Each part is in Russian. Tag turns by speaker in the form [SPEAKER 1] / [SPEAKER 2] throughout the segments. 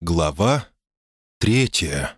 [SPEAKER 1] Глава третья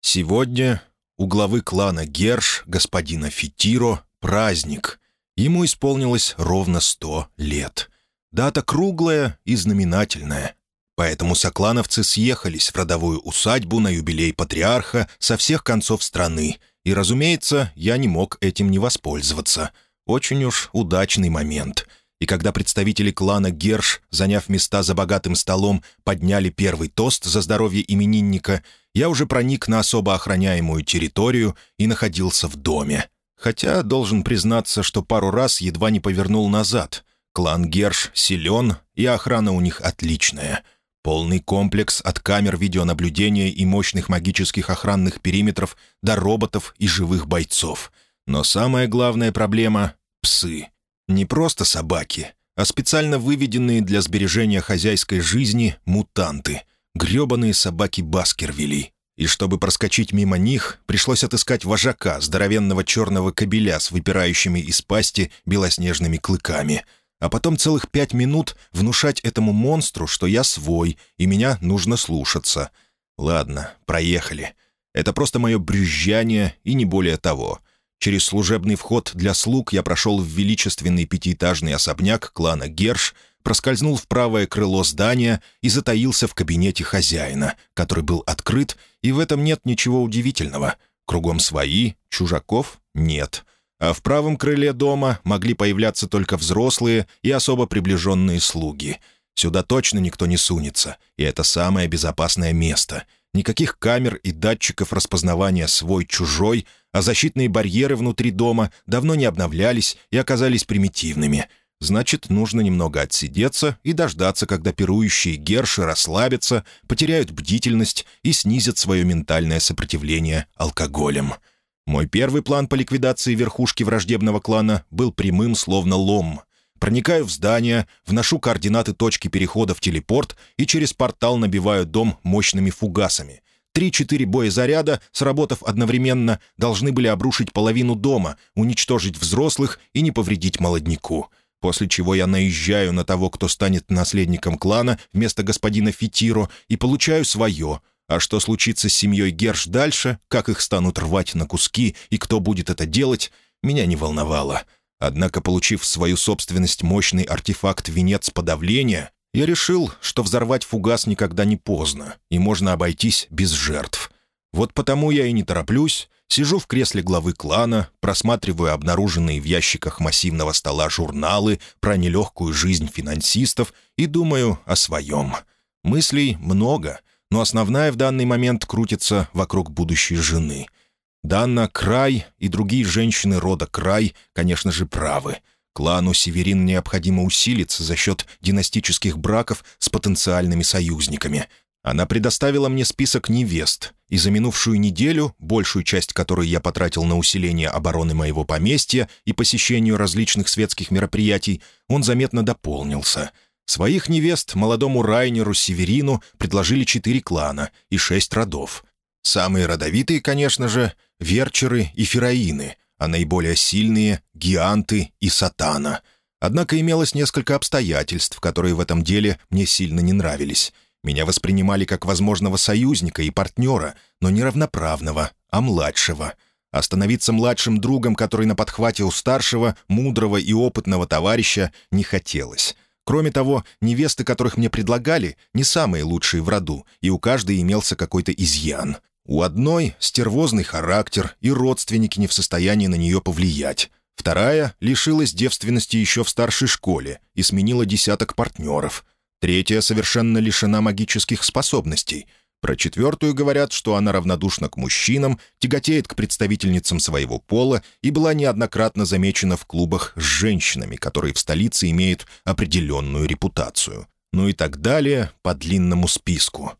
[SPEAKER 1] Сегодня у главы клана Герш, господина Фитиро, праздник. Ему исполнилось ровно сто лет. Дата круглая и знаменательная. Поэтому соклановцы съехались в родовую усадьбу на юбилей патриарха со всех концов страны. И, разумеется, я не мог этим не воспользоваться. Очень уж удачный момент — и когда представители клана Герш, заняв места за богатым столом, подняли первый тост за здоровье именинника, я уже проник на особо охраняемую территорию и находился в доме. Хотя, должен признаться, что пару раз едва не повернул назад. Клан Герш силен, и охрана у них отличная. Полный комплекс от камер видеонаблюдения и мощных магических охранных периметров до роботов и живых бойцов. Но самая главная проблема — псы — не просто собаки, а специально выведенные для сбережения хозяйской жизни мутанты. грёбаные собаки Баскервилей. И чтобы проскочить мимо них, пришлось отыскать вожака, здоровенного черного кобеля с выпирающими из пасти белоснежными клыками. А потом целых пять минут внушать этому монстру, что я свой, и меня нужно слушаться. Ладно, проехали. Это просто мое брюзжание и не более того — Через служебный вход для слуг я прошел в величественный пятиэтажный особняк клана Герш, проскользнул в правое крыло здания и затаился в кабинете хозяина, который был открыт, и в этом нет ничего удивительного. Кругом свои, чужаков нет. А в правом крыле дома могли появляться только взрослые и особо приближенные слуги. Сюда точно никто не сунется, и это самое безопасное место. Никаких камер и датчиков распознавания свой-чужой — а защитные барьеры внутри дома давно не обновлялись и оказались примитивными. Значит, нужно немного отсидеться и дождаться, когда пирующие герши расслабятся, потеряют бдительность и снизят свое ментальное сопротивление алкоголем. Мой первый план по ликвидации верхушки враждебного клана был прямым, словно лом. Проникаю в здание, вношу координаты точки перехода в телепорт и через портал набиваю дом мощными фугасами. Три-четыре боезаряда, сработав одновременно, должны были обрушить половину дома, уничтожить взрослых и не повредить молодняку. После чего я наезжаю на того, кто станет наследником клана вместо господина Фитиро, и получаю свое. А что случится с семьей Герш дальше, как их станут рвать на куски и кто будет это делать, меня не волновало. Однако, получив в свою собственность мощный артефакт «Венец подавления», я решил, что взорвать фугас никогда не поздно, и можно обойтись без жертв. Вот потому я и не тороплюсь, сижу в кресле главы клана, просматриваю обнаруженные в ящиках массивного стола журналы про нелегкую жизнь финансистов и думаю о своем. Мыслей много, но основная в данный момент крутится вокруг будущей жены. Данна Край и другие женщины рода Край, конечно же, правы — Клану Северин необходимо усилиться за счет династических браков с потенциальными союзниками. Она предоставила мне список невест, и за минувшую неделю, большую часть которой я потратил на усиление обороны моего поместья и посещению различных светских мероприятий, он заметно дополнился. Своих невест молодому Райнеру Северину предложили четыре клана и шесть родов. Самые родовитые, конечно же, Верчеры и Фераины — а наиболее сильные — гианты и сатана. Однако имелось несколько обстоятельств, которые в этом деле мне сильно не нравились. Меня воспринимали как возможного союзника и партнера, но не равноправного, а младшего. Остановиться младшим другом, который на подхвате у старшего, мудрого и опытного товарища, не хотелось. Кроме того, невесты, которых мне предлагали, не самые лучшие в роду, и у каждой имелся какой-то изъян. У одной — стервозный характер, и родственники не в состоянии на нее повлиять. Вторая лишилась девственности еще в старшей школе и сменила десяток партнеров. Третья совершенно лишена магических способностей. Про четвертую говорят, что она равнодушна к мужчинам, тяготеет к представительницам своего пола и была неоднократно замечена в клубах с женщинами, которые в столице имеют определенную репутацию. Ну и так далее по длинному списку.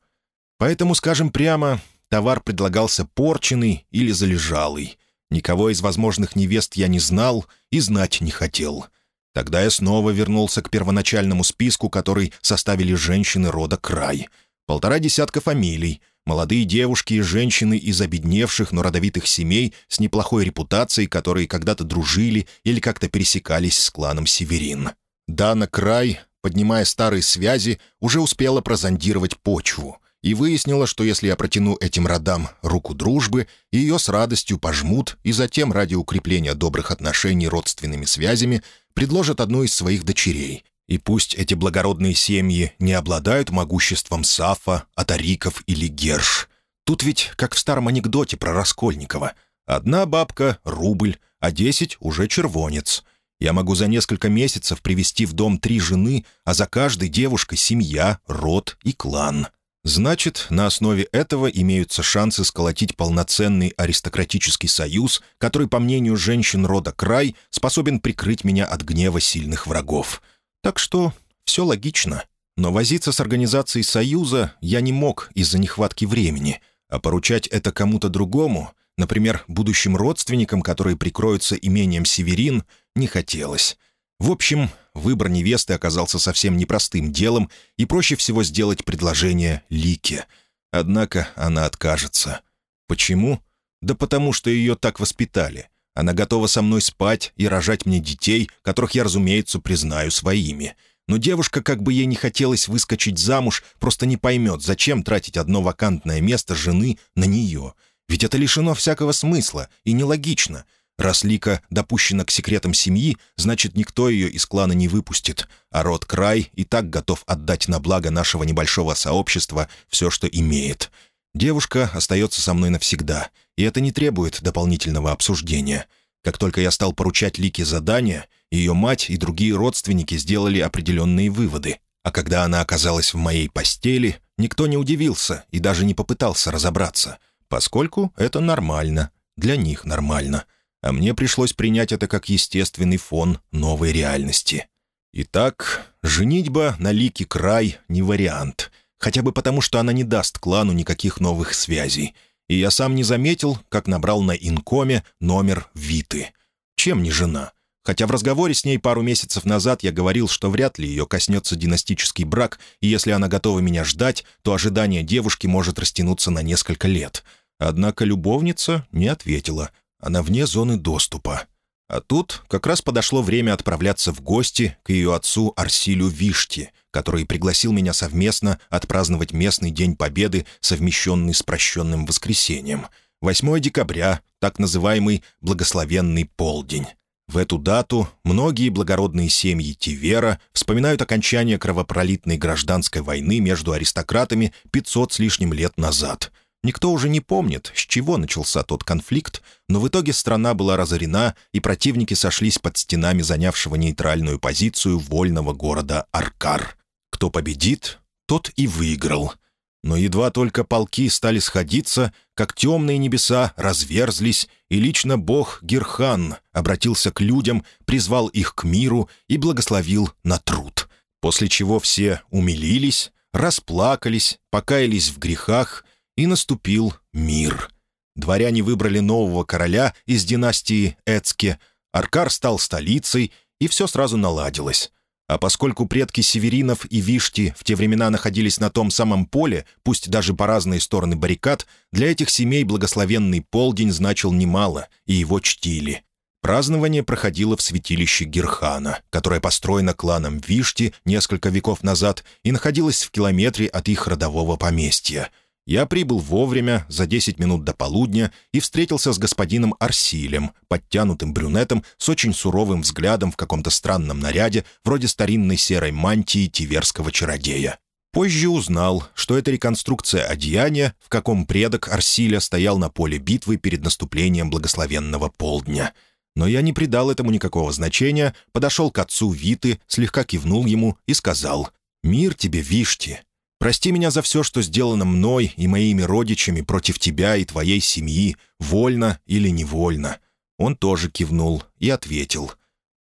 [SPEAKER 1] Поэтому, скажем прямо, Товар предлагался порченный или залежалый. Никого из возможных невест я не знал и знать не хотел. Тогда я снова вернулся к первоначальному списку, который составили женщины рода Край. Полтора десятка фамилий, молодые девушки и женщины из обедневших, но родовитых семей с неплохой репутацией, которые когда-то дружили или как-то пересекались с кланом Северин. Дана Край поднимая старые связи, уже успела прозондировать почву и выяснила, что если я протяну этим родам руку дружбы, ее с радостью пожмут и затем ради укрепления добрых отношений родственными связями предложат одну из своих дочерей. И пусть эти благородные семьи не обладают могуществом Сафа, Атариков или Герш. Тут ведь, как в старом анекдоте про Раскольникова, одна бабка — рубль, а десять — уже червонец. Я могу за несколько месяцев привести в дом три жены, а за каждой девушкой семья, род и клан. Значит, на основе этого имеются шансы сколотить полноценный аристократический союз, который, по мнению женщин рода Край, способен прикрыть меня от гнева сильных врагов. Так что все логично. Но возиться с организацией союза я не мог из-за нехватки времени, а поручать это кому-то другому, например, будущим родственникам, которые прикроются имением Северин, не хотелось. В общем, выбор невесты оказался совсем непростым делом, и проще всего сделать предложение Лике. Однако она откажется. Почему? Да потому что ее так воспитали. Она готова со мной спать и рожать мне детей, которых я, разумеется, признаю своими. Но девушка, как бы ей не хотелось выскочить замуж, просто не поймет, зачем тратить одно вакантное место жены на нее. Ведь это лишено всякого смысла и нелогично — Раз Лика допущена к секретам семьи, значит, никто ее из клана не выпустит, а род Край и так готов отдать на благо нашего небольшого сообщества все, что имеет. Девушка остается со мной навсегда, и это не требует дополнительного обсуждения. Как только я стал поручать Лике задания, ее мать и другие родственники сделали определенные выводы. А когда она оказалась в моей постели, никто не удивился и даже не попытался разобраться, поскольку это нормально, для них нормально — а мне пришлось принять это как естественный фон новой реальности. Итак, женитьба на Лике Край не вариант, хотя бы потому, что она не даст клану никаких новых связей, и я сам не заметил, как набрал на инкоме номер Виты. Чем не жена? Хотя в разговоре с ней пару месяцев назад я говорил, что вряд ли ее коснется династический брак, и если она готова меня ждать, то ожидание девушки может растянуться на несколько лет. Однако любовница не ответила, она вне зоны доступа. А тут как раз подошло время отправляться в гости к ее отцу Арсилю Вишти, который пригласил меня совместно отпраздновать местный День Победы, совмещенный с прощенным воскресеньем. 8 декабря, так называемый «благословенный полдень». В эту дату многие благородные семьи Тивера вспоминают окончание кровопролитной гражданской войны между аристократами 500 с лишним лет назад — Никто уже не помнит, с чего начался тот конфликт, но в итоге страна была разорена, и противники сошлись под стенами занявшего нейтральную позицию вольного города Аркар. Кто победит, тот и выиграл. Но едва только полки стали сходиться, как темные небеса разверзлись, и лично бог Герхан обратился к людям, призвал их к миру и благословил на труд. После чего все умилились, расплакались, покаялись в грехах — и наступил мир. Дворяне выбрали нового короля из династии Эцке, Аркар стал столицей, и все сразу наладилось. А поскольку предки Северинов и Вишти в те времена находились на том самом поле, пусть даже по разные стороны баррикад, для этих семей благословенный полдень значил немало, и его чтили. Празднование проходило в святилище Герхана, которое построено кланом Вишти несколько веков назад и находилось в километре от их родового поместья — я прибыл вовремя, за 10 минут до полудня, и встретился с господином Арсилем, подтянутым брюнетом с очень суровым взглядом в каком-то странном наряде, вроде старинной серой мантии тиверского чародея. Позже узнал, что это реконструкция одеяния, в каком предок Арсиля стоял на поле битвы перед наступлением благословенного полдня. Но я не придал этому никакого значения, подошел к отцу Виты, слегка кивнул ему и сказал «Мир тебе, Вишти, Прости меня за все, что сделано мной и моими родичами против тебя и твоей семьи, вольно или невольно». Он тоже кивнул и ответил.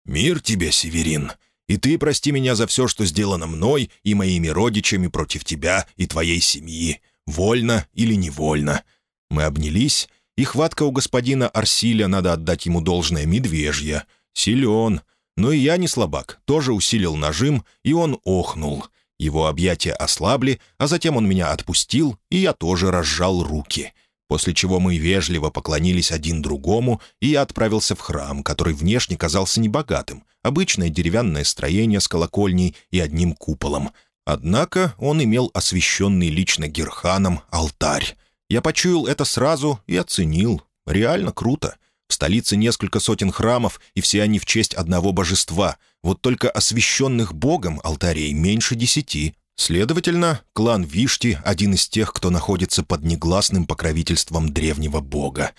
[SPEAKER 1] «Мир тебе, Северин, и ты прости меня за все, что сделано мной и моими родичами против тебя и твоей семьи, вольно или невольно». Мы обнялись, и хватка у господина Арсиля, надо отдать ему должное, медвежья. Силен. Но и я не слабак, тоже усилил нажим, и он охнул — его объятия ослабли, а затем он меня отпустил, и я тоже разжал руки. После чего мы вежливо поклонились один другому, и я отправился в храм, который внешне казался небогатым, обычное деревянное строение с колокольней и одним куполом. Однако он имел освященный лично Герханом алтарь. Я почуял это сразу и оценил. Реально круто. В столице несколько сотен храмов, и все они в честь одного божества. Вот только освященных богом алтарей меньше десяти. Следовательно, клан Вишти — один из тех, кто находится под негласным покровительством древнего бога.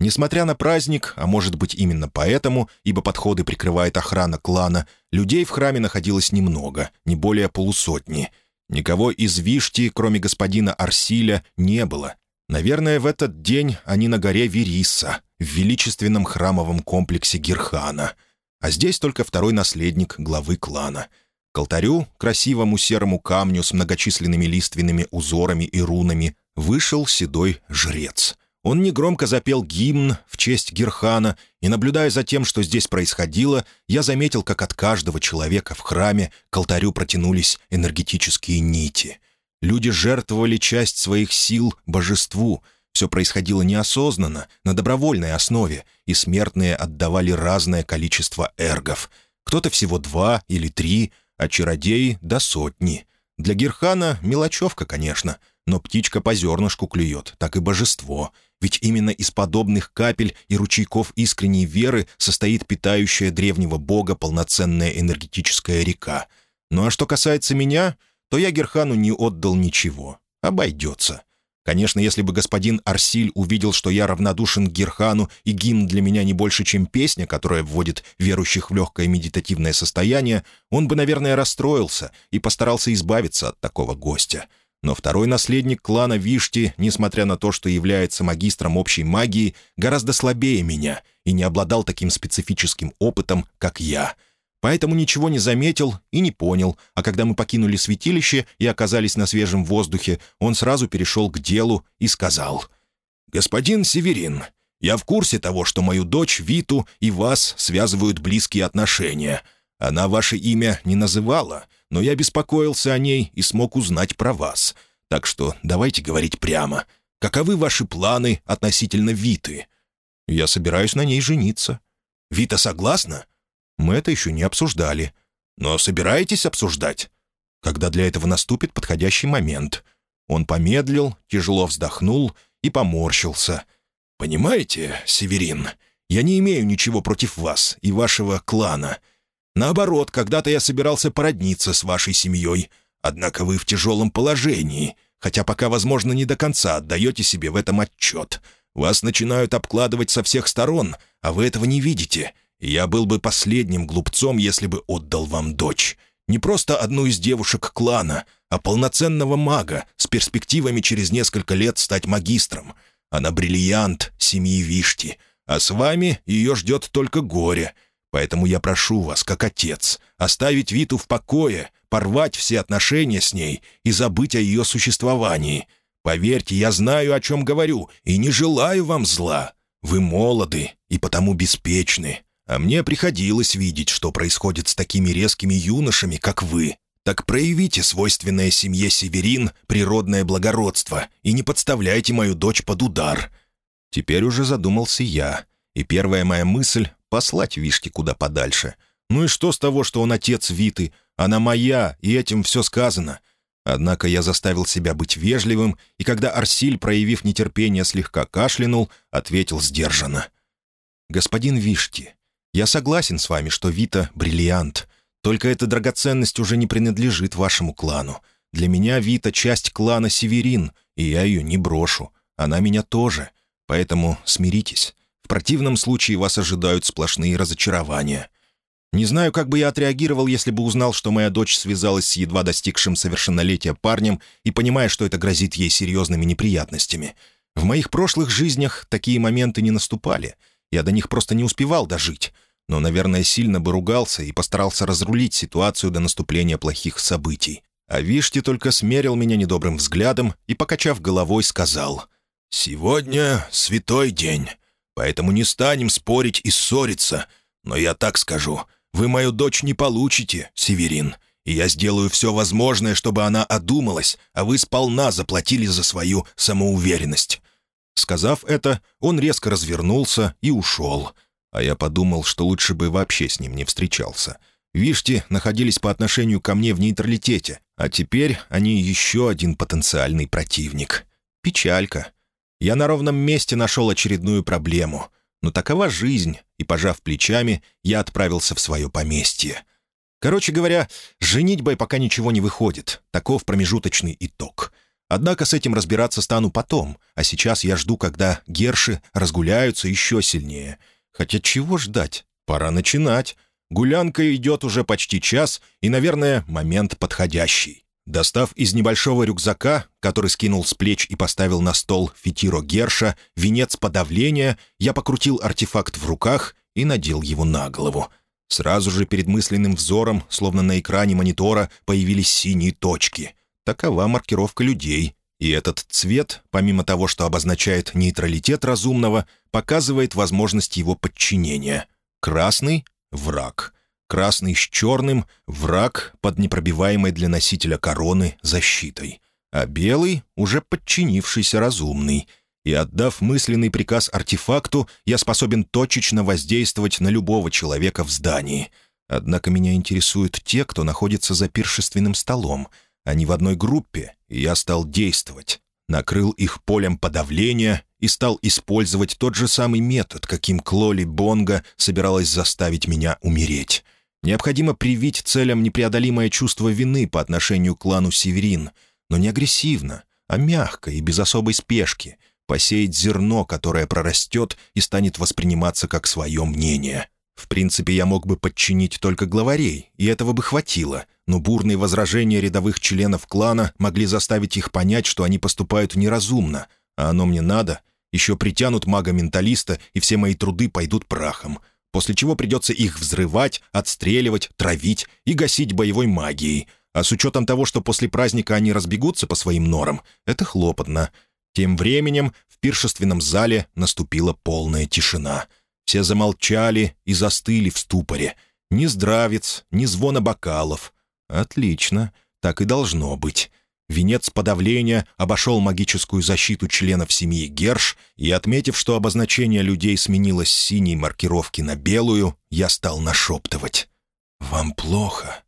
[SPEAKER 1] Несмотря на праздник, а может быть именно поэтому, ибо подходы прикрывает охрана клана, людей в храме находилось немного, не более полусотни. Никого из Вишти, кроме господина Арсиля, не было. Наверное, в этот день они на горе Вериса, в величественном храмовом комплексе Герхана. А здесь только второй наследник главы клана — к алтарю, красивому серому камню с многочисленными лиственными узорами и рунами, вышел седой жрец. Он негромко запел гимн в честь Герхана, и, наблюдая за тем, что здесь происходило, я заметил, как от каждого человека в храме к алтарю протянулись энергетические нити. Люди жертвовали часть своих сил божеству. Все происходило неосознанно, на добровольной основе, и смертные отдавали разное количество эргов. Кто-то всего два или три — а чародеи — до сотни. Для Герхана мелочевка, конечно, но птичка по зернышку клюет, так и божество. Ведь именно из подобных капель и ручейков искренней веры состоит питающая древнего бога полноценная энергетическая река. Ну а что касается меня, то я Герхану не отдал ничего. Обойдется. Конечно, если бы господин Арсиль увидел, что я равнодушен к Герхану, и гимн для меня не больше, чем песня, которая вводит верующих в легкое медитативное состояние, он бы, наверное, расстроился и постарался избавиться от такого гостя. Но второй наследник клана Вишти, несмотря на то, что является магистром общей магии, гораздо слабее меня и не обладал таким специфическим опытом, как я — поэтому ничего не заметил и не понял, а когда мы покинули святилище и оказались на свежем воздухе, он сразу перешел к делу и сказал. «Господин Северин, я в курсе того, что мою дочь Виту и вас связывают близкие отношения. Она ваше имя не называла, но я беспокоился о ней и смог узнать про вас. Так что давайте говорить прямо. Каковы ваши планы относительно Виты?» «Я собираюсь на ней жениться». «Вита согласна?» Мы это еще не обсуждали. Но собираетесь обсуждать? Когда для этого наступит подходящий момент. Он помедлил, тяжело вздохнул и поморщился. «Понимаете, Северин, я не имею ничего против вас и вашего клана. Наоборот, когда-то я собирался породниться с вашей семьей, однако вы в тяжелом положении, хотя пока, возможно, не до конца отдаете себе в этом отчет. Вас начинают обкладывать со всех сторон, а вы этого не видите, я был бы последним глупцом, если бы отдал вам дочь. Не просто одну из девушек клана, а полноценного мага с перспективами через несколько лет стать магистром. Она бриллиант семьи Вишти, а с вами ее ждет только горе. Поэтому я прошу вас, как отец, оставить Виту в покое, порвать все отношения с ней и забыть о ее существовании. Поверьте, я знаю, о чем говорю, и не желаю вам зла. Вы молоды и потому беспечны, а мне приходилось видеть, что происходит с такими резкими юношами, как вы. Так проявите свойственное семье Северин природное благородство и не подставляйте мою дочь под удар». Теперь уже задумался я, и первая моя мысль — послать Вишки куда подальше. Ну и что с того, что он отец Виты? Она моя, и этим все сказано. Однако я заставил себя быть вежливым, и когда Арсиль, проявив нетерпение, слегка кашлянул, ответил сдержанно. «Господин Вишки, я согласен с вами, что Вита — бриллиант. Только эта драгоценность уже не принадлежит вашему клану. Для меня Вита — часть клана Северин, и я ее не брошу. Она меня тоже. Поэтому смиритесь. В противном случае вас ожидают сплошные разочарования. Не знаю, как бы я отреагировал, если бы узнал, что моя дочь связалась с едва достигшим совершеннолетия парнем и понимая, что это грозит ей серьезными неприятностями. В моих прошлых жизнях такие моменты не наступали — я до них просто не успевал дожить. Но, наверное, сильно бы ругался и постарался разрулить ситуацию до наступления плохих событий. А Вишти только смерил меня недобрым взглядом и, покачав головой, сказал, «Сегодня святой день, поэтому не станем спорить и ссориться. Но я так скажу, вы мою дочь не получите, Северин, и я сделаю все возможное, чтобы она одумалась, а вы сполна заплатили за свою самоуверенность. Сказав это, он резко развернулся и ушел. А я подумал, что лучше бы вообще с ним не встречался. Вишти находились по отношению ко мне в нейтралитете, а теперь они еще один потенциальный противник. Печалька. Я на ровном месте нашел очередную проблему. Но такова жизнь, и, пожав плечами, я отправился в свое поместье. Короче говоря, женитьбой пока ничего не выходит. Таков промежуточный итог. Однако с этим разбираться стану потом, а сейчас я жду, когда герши разгуляются еще сильнее. Хотя чего ждать? Пора начинать. Гулянка идет уже почти час, и, наверное, момент подходящий. Достав из небольшого рюкзака, который скинул с плеч и поставил на стол фитиро Герша, венец подавления, я покрутил артефакт в руках и надел его на голову. Сразу же перед мысленным взором, словно на экране монитора, появились синие точки. Такова маркировка людей. И этот цвет, помимо того, что обозначает нейтралитет разумного, показывает возможность его подчинения. Красный — враг. Красный с черным — враг под непробиваемой для носителя короны защитой. А белый — уже подчинившийся разумный. И отдав мысленный приказ артефакту, я способен точечно воздействовать на любого человека в здании. Однако меня интересуют те, кто находится за пиршественным столом. Они в одной группе, и я стал действовать. Накрыл их полем подавления и стал использовать тот же самый метод, каким Клоли Бонга собиралась заставить меня умереть. Необходимо привить целям непреодолимое чувство вины по отношению к клану Северин, но не агрессивно, а мягко и без особой спешки, посеять зерно, которое прорастет и станет восприниматься как свое мнение. В принципе, я мог бы подчинить только главарей, и этого бы хватило, но бурные возражения рядовых членов клана могли заставить их понять, что они поступают неразумно, а оно мне надо. Еще притянут мага-менталиста, и все мои труды пойдут прахом — после чего придется их взрывать, отстреливать, травить и гасить боевой магией. А с учетом того, что после праздника они разбегутся по своим норам, это хлопотно. Тем временем в пиршественном зале наступила полная тишина. Все замолчали и застыли в ступоре. Ни здравец, ни звона бокалов. Отлично, так и должно быть. Венец подавления обошел магическую защиту членов семьи Герш, и, отметив, что обозначение людей сменилось с синей маркировки на белую, я стал нашептывать. «Вам плохо.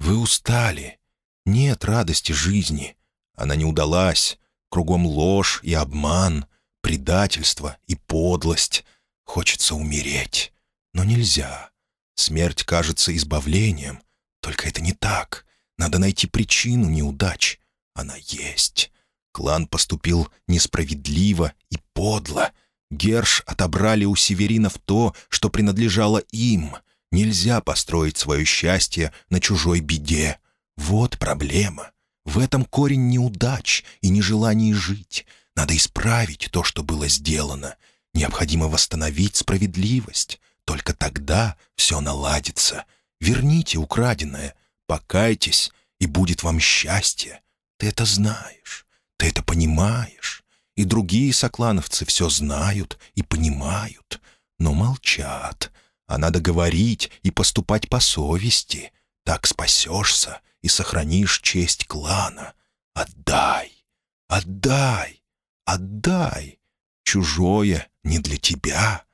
[SPEAKER 1] Вы устали. Нет радости жизни. Она не удалась. Кругом ложь и обман, предательство и подлость. Хочется умереть. Но нельзя. Смерть кажется избавлением. Только это не так. Надо найти причину неудач» Она есть. Клан поступил несправедливо и подло. Герш отобрали у северинов то, что принадлежало им. Нельзя построить свое счастье на чужой беде. Вот проблема. В этом корень неудач и нежеланий жить. Надо исправить то, что было сделано. Необходимо восстановить справедливость. Только тогда все наладится. Верните украденное, покайтесь, и будет вам счастье. Ты это знаешь, ты это понимаешь, и другие соклановцы все знают и понимают, но молчат. А надо говорить и поступать по совести. Так спасешься и сохранишь честь клана. Отдай, отдай, отдай. Чужое не для тебя.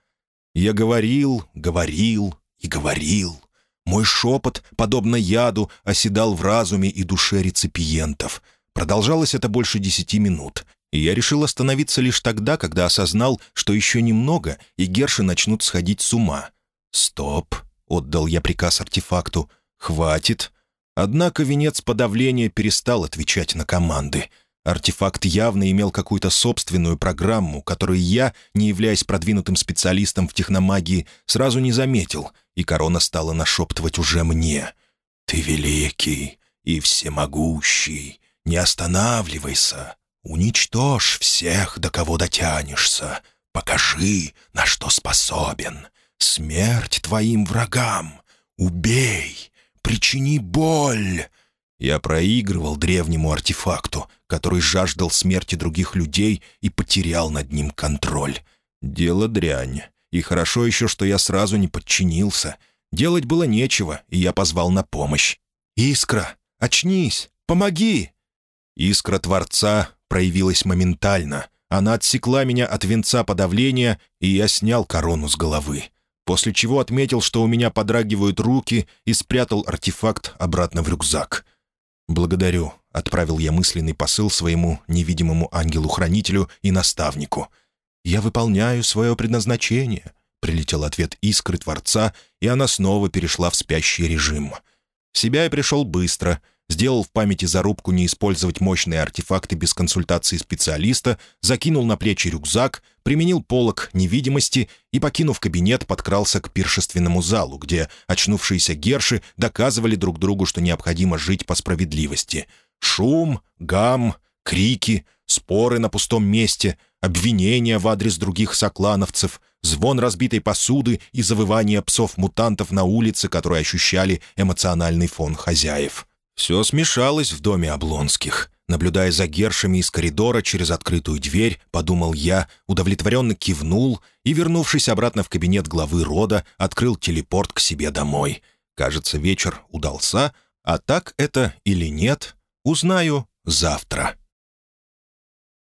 [SPEAKER 1] Я говорил, говорил и говорил. Мой шепот, подобно яду, оседал в разуме и душе реципиентов. Продолжалось это больше десяти минут, и я решил остановиться лишь тогда, когда осознал, что еще немного, и герши начнут сходить с ума. «Стоп!» — отдал я приказ артефакту. «Хватит!» Однако венец подавления перестал отвечать на команды. Артефакт явно имел какую-то собственную программу, которую я, не являясь продвинутым специалистом в техномагии, сразу не заметил, и корона стала нашептывать уже мне. «Ты великий и всемогущий, не останавливайся, уничтожь всех, до кого дотянешься, покажи, на что способен, смерть твоим врагам, убей, причини боль». Я проигрывал древнему артефакту, который жаждал смерти других людей и потерял над ним контроль. Дело дрянь. И хорошо еще, что я сразу не подчинился. Делать было нечего, и я позвал на помощь. «Искра, очнись! Помоги!» Искра Творца проявилась моментально. Она отсекла меня от венца подавления, и я снял корону с головы. после чего отметил, что у меня подрагивают руки, и спрятал артефакт обратно в рюкзак. «Благодарю», — отправил я мысленный посыл своему невидимому ангелу-хранителю и наставнику. «Я выполняю свое предназначение», — прилетел ответ искры Творца, и она снова перешла в спящий режим. В себя я пришел быстро — сделал в памяти зарубку не использовать мощные артефакты без консультации специалиста, закинул на плечи рюкзак, применил полог невидимости и, покинув кабинет, подкрался к пиршественному залу, где очнувшиеся герши доказывали друг другу, что необходимо жить по справедливости. Шум, гам, крики, споры на пустом месте, обвинения в адрес других соклановцев, звон разбитой посуды и завывание псов-мутантов на улице, которые ощущали эмоциональный фон хозяев. Все смешалось в доме Облонских. Наблюдая за Гершами из коридора через открытую дверь, подумал я, удовлетворенно кивнул и, вернувшись обратно в кабинет главы рода, открыл телепорт к себе домой. Кажется, вечер удался, а так это или нет, узнаю завтра.